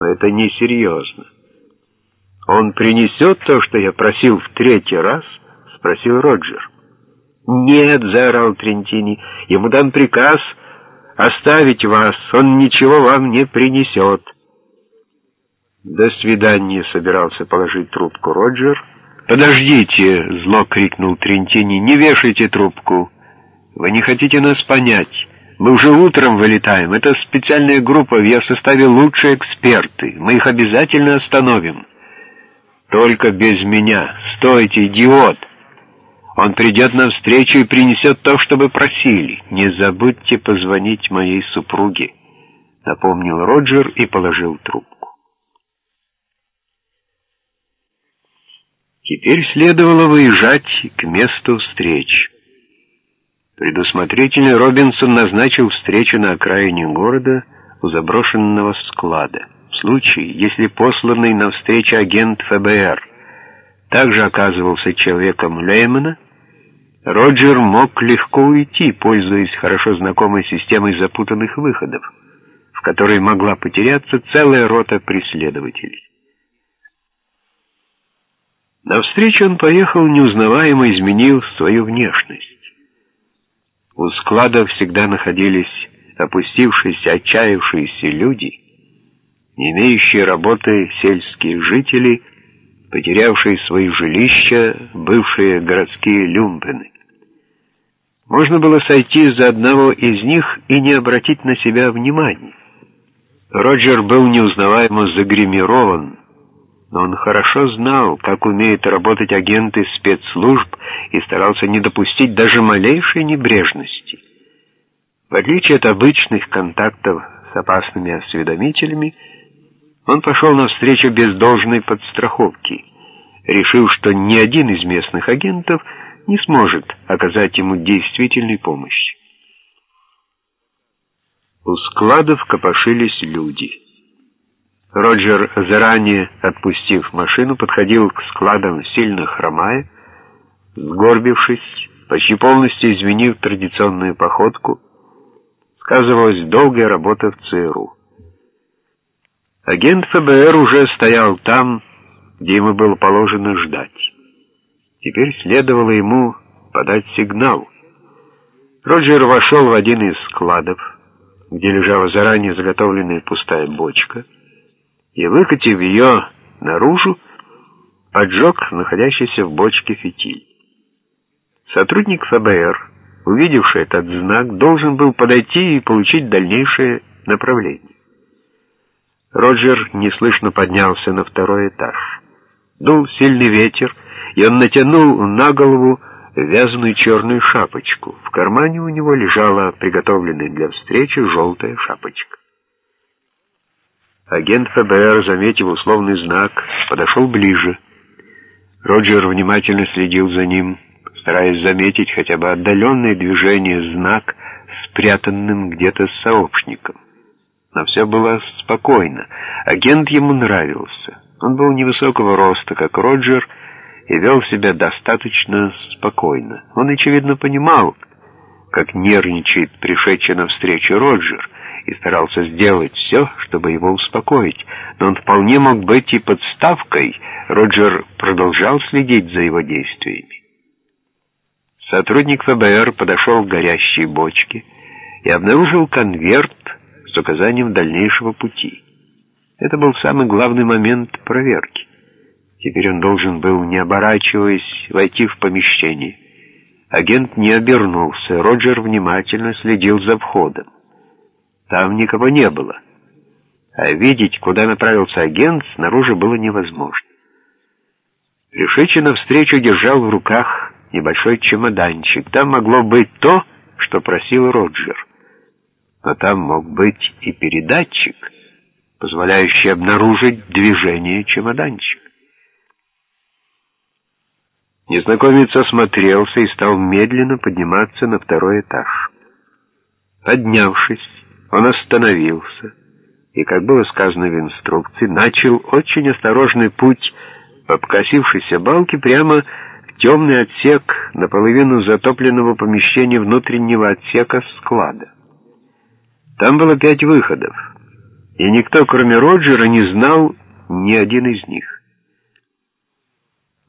Это несерьезно. Он принесет то, что я просил в третий раз? Спросил Роджер. Нет, заорал Трентини. Ему дан приказ оставить вас. Он ничего вам не принесет. До свидания, собирался положить трубку Роджер. «Подождите!» — зло крикнул Трентини. «Не вешайте трубку! Вы не хотите нас понять!» Мы уже утром вылетаем. Это специальная группа, в ее составе лучшие эксперты. Мы их обязательно остановим. Только без меня. Стойте, идиот! Он придет на встречу и принесет то, что вы просили. Не забудьте позвонить моей супруге, — напомнил Роджер и положил трубку. Теперь следовало выезжать к месту встречи. Предусмотрительный Робинсон назначил встречу на окраине города у заброшенного склада. В случае, если посланный на встречу агент ФБР также оказывался человеком Леймана, Роджер мог легко уйти, пользуясь хорошо знакомой системой запутанных выходов, в которой могла потеряться целая рота преследователей. На встречу он поехал, неузнаваемо изменив свою внешность. У склада всегда находились опустившиеся, отчаявшиеся люди, не имеющие работы сельские жители, потерявшие свои жилища, бывшие городские люмпены. Можно было сойти за одного из них и не обратить на себя внимания. Роджер был неузнаваемо загримирован, но он хорошо знал, как умеют работать агенты спецслужб и старался не допустить даже малейшей небрежности. В отличие от обычных контактов с опасными осведомителями, он пошел навстречу без должной подстраховки, решив, что ни один из местных агентов не сможет оказать ему действительной помощи. У складов копошились люди — Роджер, заранее отпустив машину, подходил к складам, сильно хромая, сгорбившись, почти полностью изменив традиционную походку, сказывалась долгая работа в ЦРУ. Агент ФБР уже стоял там, где ему было положено ждать. Теперь следовало ему подать сигнал. Роджер вошел в один из складов, где лежала заранее заготовленная пустая бочка — и, выкатив ее наружу, поджег находящийся в бочке фитиль. Сотрудник ФБР, увидевший этот знак, должен был подойти и получить дальнейшее направление. Роджер неслышно поднялся на второй этаж. Дул сильный ветер, и он натянул на голову вязаную черную шапочку. В кармане у него лежала приготовленная для встречи желтая шапочка. Агент ФБР, заметив условный знак, подошел ближе. Роджер внимательно следил за ним, стараясь заметить хотя бы отдаленное движение знак, спрятанным где-то сообщником. Но все было спокойно. Агент ему нравился. Он был невысокого роста, как Роджер, и вел себя достаточно спокойно. Он, очевидно, понимал, как нервничает пришедший навстречу Роджер, и старался сделать все, чтобы его успокоить, но он вполне мог быть и подставкой. Роджер продолжал следить за его действиями. Сотрудник ФБР подошел к горящей бочке и обнаружил конверт с указанием дальнейшего пути. Это был самый главный момент проверки. Теперь он должен был, не оборачиваясь, войти в помещение. Агент не обернулся, Роджер внимательно следил за входом. Там никого не было. А видеть, куда направился агент, снаружи было невозможно. Пришедший навстречу держал в руках небольшой чемоданчик. Там могло быть то, что просил Роджер. Но там мог быть и передатчик, позволяющий обнаружить движение чемоданчика. Незнакомец осмотрелся и стал медленно подниматься на второй этаж. Поднявшись, он остановился и, как было сказано в инструкции, начал очень осторожный путь по покосившейся балке прямо в темный отсек наполовину затопленного помещения внутреннего отсека склада. Там было пять выходов, И никто, кроме Роджера, не знал ни один из них.